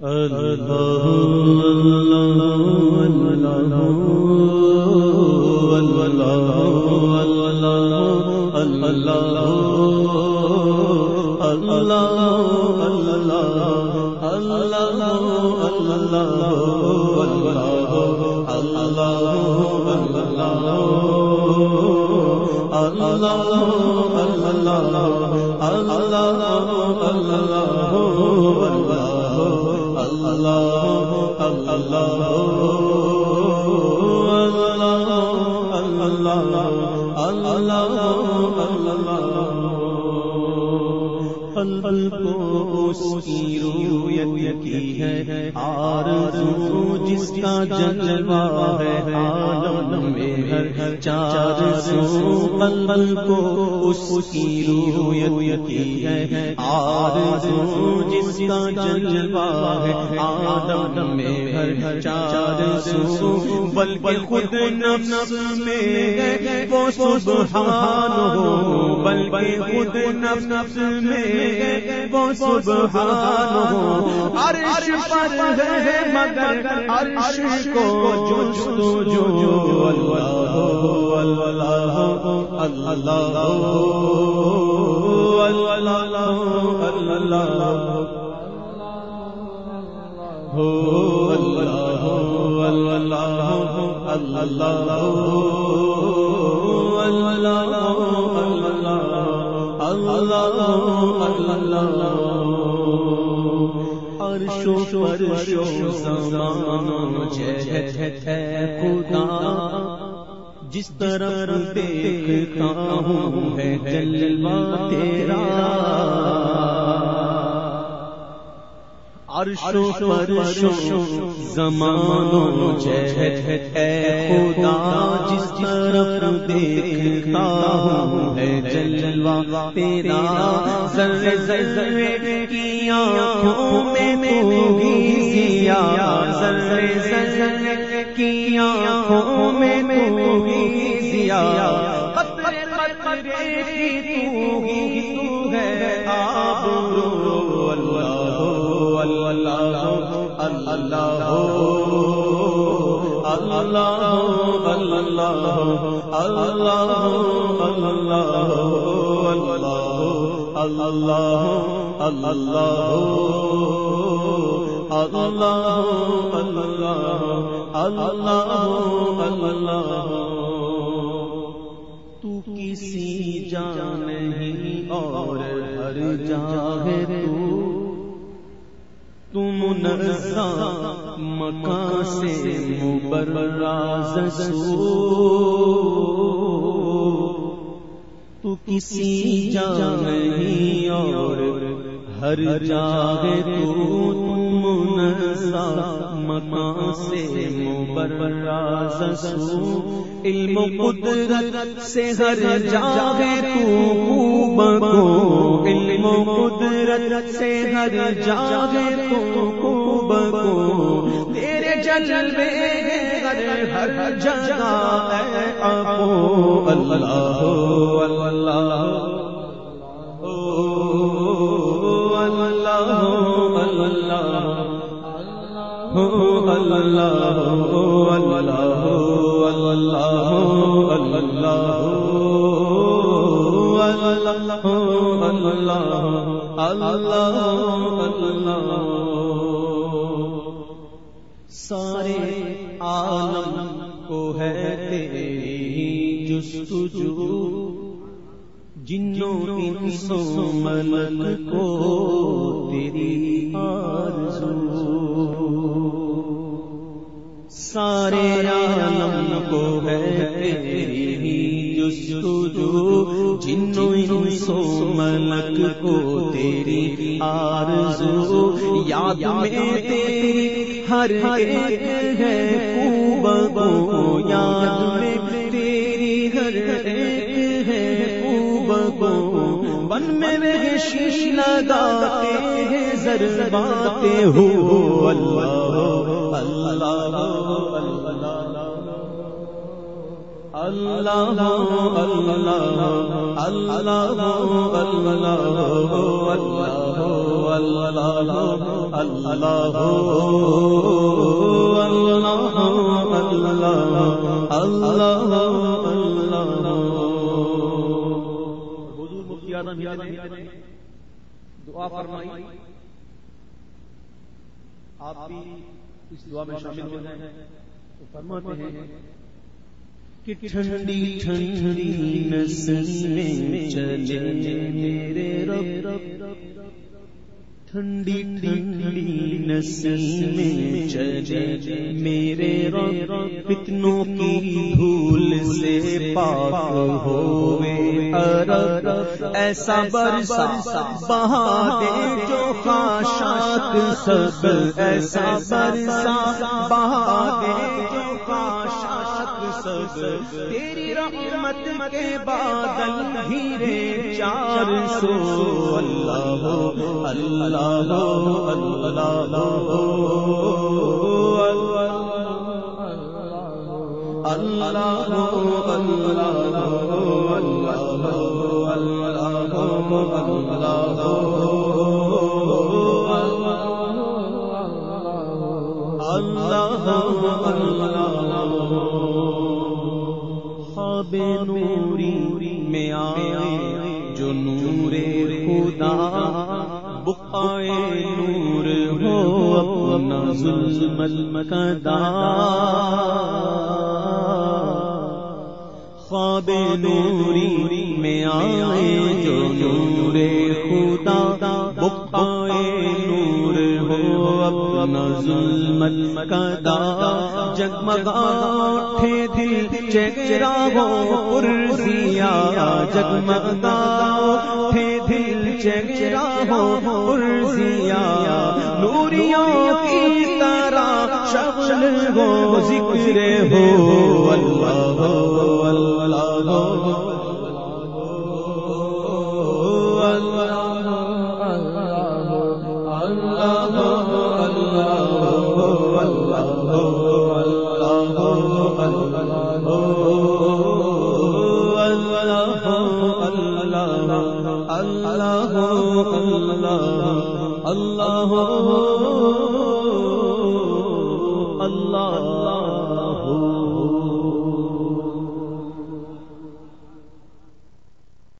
اللہ اللہ اللہ اللہ اللہ پل کو اس کی رویت کی ہے آرزو جس کا جلوہ ہے عالم میں ہر چار سو پل پل کو اس کی رویت کی ہے آرزو جس کا جلوہ ہے عالم میں ہر چار سو بلکہ خود نفس میں وہ سبحان ہو بلکہ خود نفس میں وہ سبحان ہو عرش پر ہے مگر عرش کو جو جو جو اللہ اللہ اللہ اللہ ہو اللہ اللہ اللہ جس طرح دیکھتا ہوں ہے جلوہ تیرا۔ عرشو فرشو زمانو جہت ہے خدا، جس طرف دیکھتا ہوں ہے جلوہ تیرا ذر ذر کی آنکھوں میں تو ہی زیا ذر کی آنکھوں میں تو ہی زیا قطرے قطرے کی تو ہی تو ہے آب رو اللہ اللہ اللہ اللہ تو کسی جان نہیں اور ہر جاگے تو مکان سے مبراز تو کسی جا نہیں اور ہر جا تو مکان سے مبراز علم قدرت سے ہر جاگے تو بگو علم قدرت سے ہر جاگے تو خوب کو تیرے جلوے ہر ہر جگہ ہے اپو اللہ اللہ سارے عالم کو ہے تیری جستجو جنوں انسوں ملک کو تیری آرزو۔ سارے عالم کو ہے تیری ہی جستجو، جنوں انسوں ملک کو تیری آرزو۔ یاد میں تیری ہر ایک ہے خوب کو یاد میں تیری ہر ایک ہے خوب کو۔ بن میں شیش لگاتے ہیں، زر باتے ہو، اللہ اللہ اللہ اللہ اللہ اللہ اللہ اللہ دعا فرمائی آپ بھی اس دعا میں شامل ہو جائیں تو فرماتے ہیں کہ ٹھنڈی ٹھنڈی نسلیں چلے میرے رب۔ ٹھنڈی ٹھنڈی نسلیں چلے میرے رب۔ فتنوں کی دھول سے پاک ہوئے عرب۔ ایسا برسا بہا دے جو خاشاک سب۔ ایسا برسا بہا دے جو سب تیری رحمت کے بادل ہیرے چار سو۔ اللہ اللہ اللہ اللہ اللہ اللہ بے نوری میں آئے، جو نور خدا بقائے نور ہو اپنا ظلم المکدا خواب نوری میں آئے، جو نور خدا بقائے ہو اپنا ظلم المکدا جگمگا اٹھے دل چہرہ ہو پرزیا جگمگا اٹھے دل چہرہ ہو پرزیا نوریوں کی طرح شغل ہو ذکر ہو اللہ ہو اللہ ہو اللہ اللہ اللہ اللہ اللہ